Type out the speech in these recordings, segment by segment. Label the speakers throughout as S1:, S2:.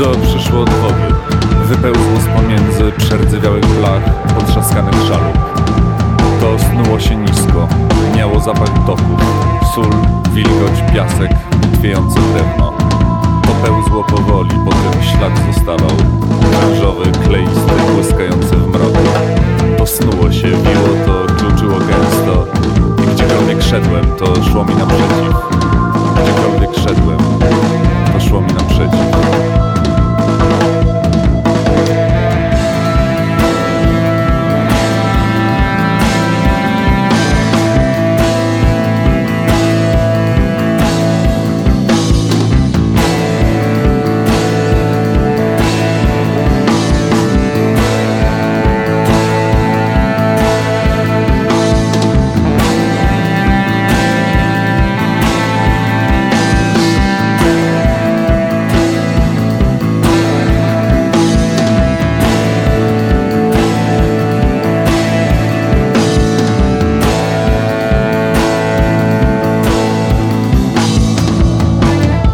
S1: To przyszło od wody. Wypełzło z pomiędzy przerdzewiałych blach potrzaskanych szalów. To snuło się nisko. Miało zapach doków. Sól, wilgoć, piasek, twiejące drewno. To pełzło powoli, potem ślad zostawał. Krzyżowy, kleisty, błyskający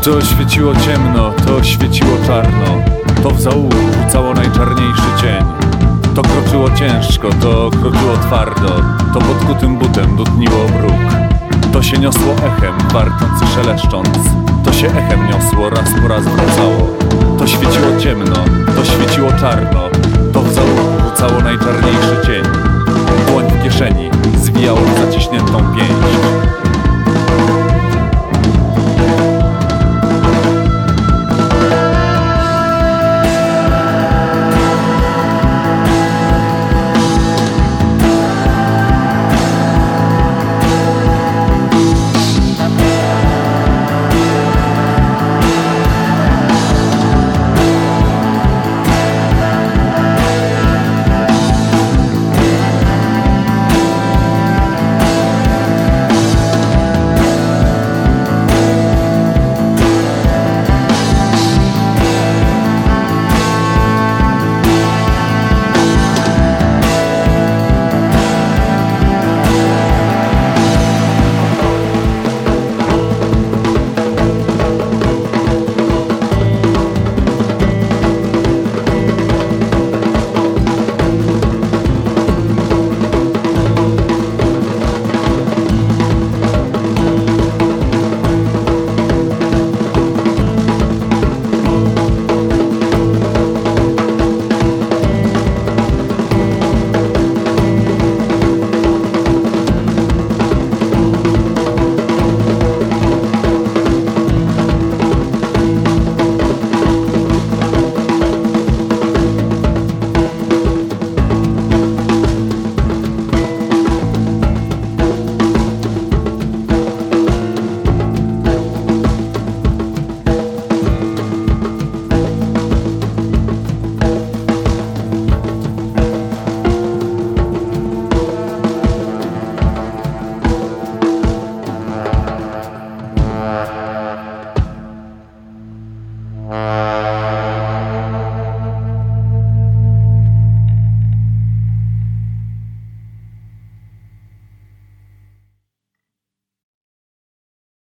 S1: To świeciło ciemno, to świeciło czarno. To w zaułku rzucało najczarniejszy cień. To kroczyło ciężko, to kroczyło twardo. To pod kutym butem dudniło bruk. To się niosło echem, warcząc i szeleszcząc. To się echem niosło, raz po raz wracało. To świeciło ciemno, to świeciło czarno. To w zaułku rzucało najczarniejszy cień. Dłoń w kieszeni zwijało zaciśniętą pięść
S2: Uh...